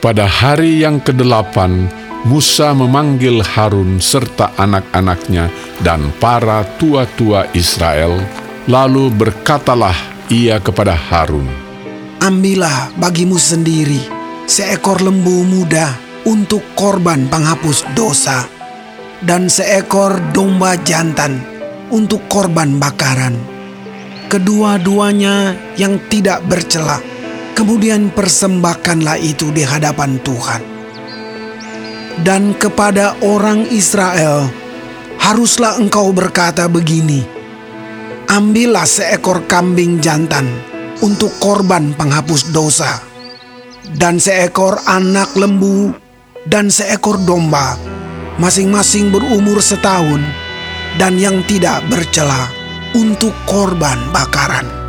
Pada hari yang kedelapan, Musa memanggil Harun serta anak-anaknya dan para tua-tua Israel, lalu berkatalah ia kepada Harun, Ambillah bagimu sendiri seekor lembu muda untuk korban penghapus dosa, dan seekor domba jantan untuk korban bakaran. Kedua-duanya yang tidak bercela, kemudian persembahkanlah itu di hadapan Tuhan. Dan kepada orang Israel, haruslah engkau berkata begini, Ambillah seekor kambing jantan untuk korban penghapus dosa, dan seekor anak lembu, dan seekor domba, masing-masing berumur setahun, dan yang tidak bercela untuk korban bakaran.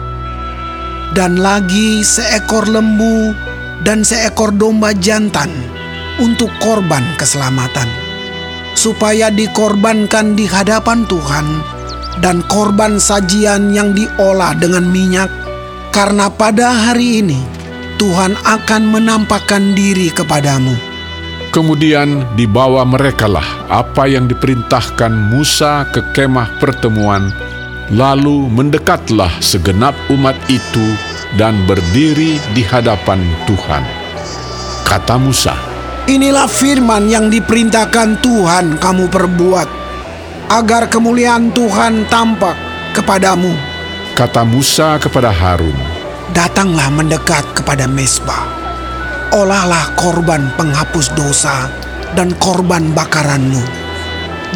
Dan lagi seekor lembu dan seekor domba jantan untuk korban keselamatan, supaya dikorbankan di hadapan Tuhan dan korban sajian yang diolah dengan minyak, karena pada hari ini Tuhan akan menampakkan diri kepadamu. Kemudian dibawa merekalah apa yang diperintahkan Musa ke kemah pertemuan, lalu mendekatlah segenap umat itu dan berdiri di hadapan Tuhan. Kata Musa, Inilah firman yang diperintahkan Tuhan kamu perbuat, agar kemuliaan Tuhan tampak kepadamu. kata Musa kepada Harun, Datanglah mendekat kepada mesbah. Olahlah korban penghapus dosa dan korban bakaranmu.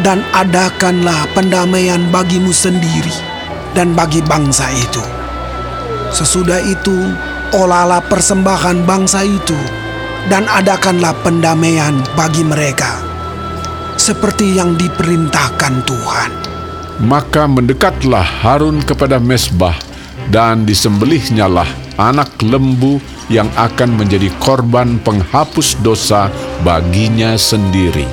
Dan adakanlah pendamaian bagimu sendiri dan bagi bangsa itu. Sesudah itu, olahlah persembahan bangsa itu dan adakanlah pendamaian bagi mereka. Seperti yang diperintahkan Tuhan. Maka mendekatlah Harun kepada mesbah dan disembelihnyalah anak lembu yang akan menjadi korban penghapus dosa baginya sendiri.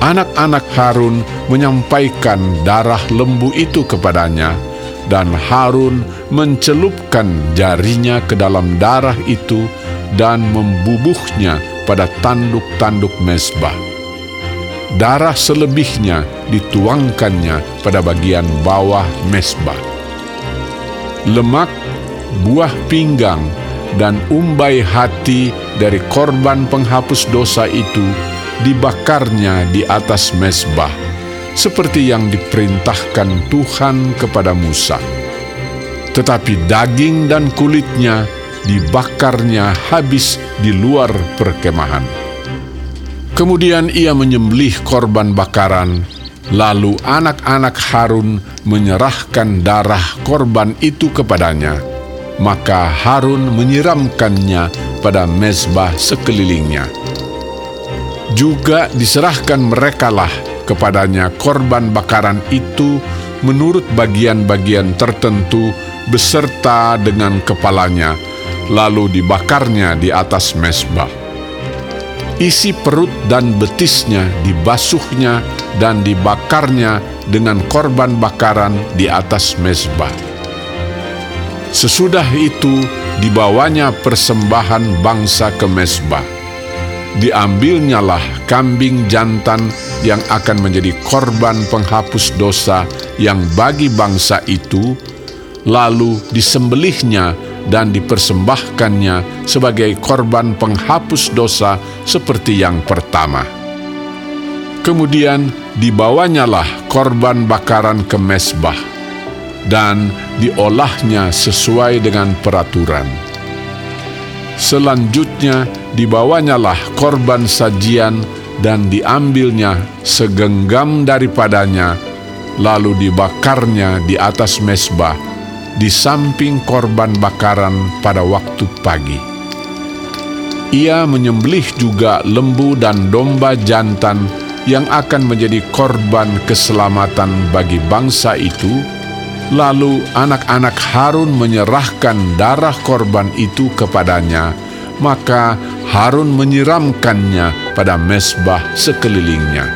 Anak-anak Harun menyampaikan darah lembu itu kepadanya, dan Harun mencelupkan jarinya ke dalam darah itu dan membubuhnya pada tanduk-tanduk mesbah. Darah selebihnya dituangkannya pada bagian bawah mesbah. Lemak, buah pinggang, dan umbai hati dari korban penghapus dosa itu dibakarnya di atas mesbah, seperti yang diperintahkan Tuhan kepada Musa. Tetapi daging dan kulitnya dibakarnya habis di luar perkemahan. Kemudian ia menyembelih korban bakaran, lalu anak-anak Harun menyerahkan darah korban itu kepadanya. Maka Harun menyiramkannya pada mezbah sekelilingnya. Juga diserahkan merekalah kepadanya korban bakaran itu menurut bagian-bagian tertentu beserta dengan kepalanya, lalu dibakarnya di atas mezbah isi perut dan betisnya dibasuhnya dan dibakarnya dengan korban bakaran di atas mezbah. Sesudah itu dibawanya persembahan bangsa ke mezbah. Diambilnyalah kambing jantan yang akan menjadi korban penghapus dosa yang bagi bangsa itu, lalu disembelihnya dan dipersembahkannya sebagai korban penghapus dosa seperti yang pertama. Kemudian dibawanyalah korban bakaran ke mesbah dan diolahnya sesuai dengan peraturan. Selanjutnya dibawanyalah korban sajian dan diambilnya segenggam daripadanya, lalu dibakarnya di atas mesbah di samping korban bakaran pada waktu pagi. Ia menyembelih juga lembu dan domba jantan yang akan menjadi korban keselamatan bagi bangsa itu, lalu anak-anak Harun menyerahkan darah korban itu kepadanya, maka Harun menyiramkannya pada mesbah sekelilingnya.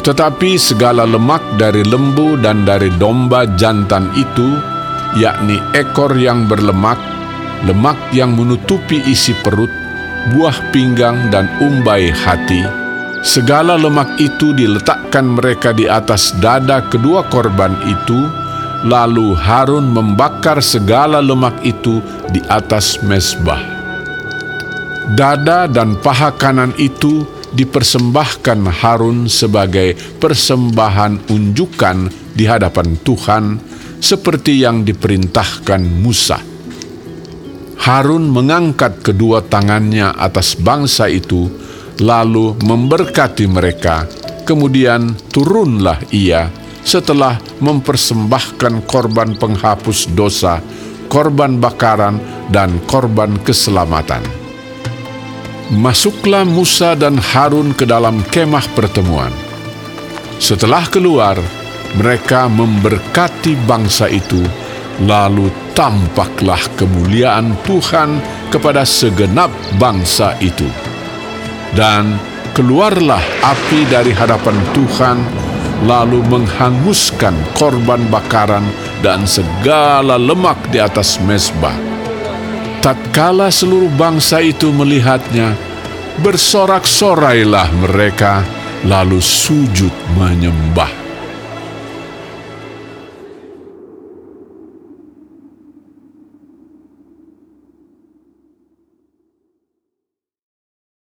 Tetapi segala lemak dari lembu dan dari domba jantan itu, yakni ekor yang berlemak, lemak yang menutupi isi perut, buah pinggang dan umbai hati, segala lemak itu diletakkan mereka di atas dada kedua korban itu, lalu Harun membakar segala lemak itu di atas mesbah. Dada dan paha kanan itu dipersembahkan Harun sebagai persembahan unjukan di hadapan Tuhan, seperti yang diperintahkan Musa. Harun mengangkat kedua tangannya atas bangsa itu, lalu memberkati mereka. Kemudian turunlah ia setelah mempersembahkan korban penghapus dosa, korban bakaran, dan korban keselamatan. Masuklah Musa dan Harun ke dalam kemah pertemuan. Setelah keluar, mereka memberkati bangsa itu Lalu tampaklah kemuliaan Tuhan kepada segenap bangsa itu. Dan keluarlah api dari hadapan Tuhan, lalu menghanguskan korban bakaran dan segala lemak di atas mesbah. Tatkala seluruh bangsa itu melihatnya, bersorak-sorailah mereka, lalu sujud menyembah.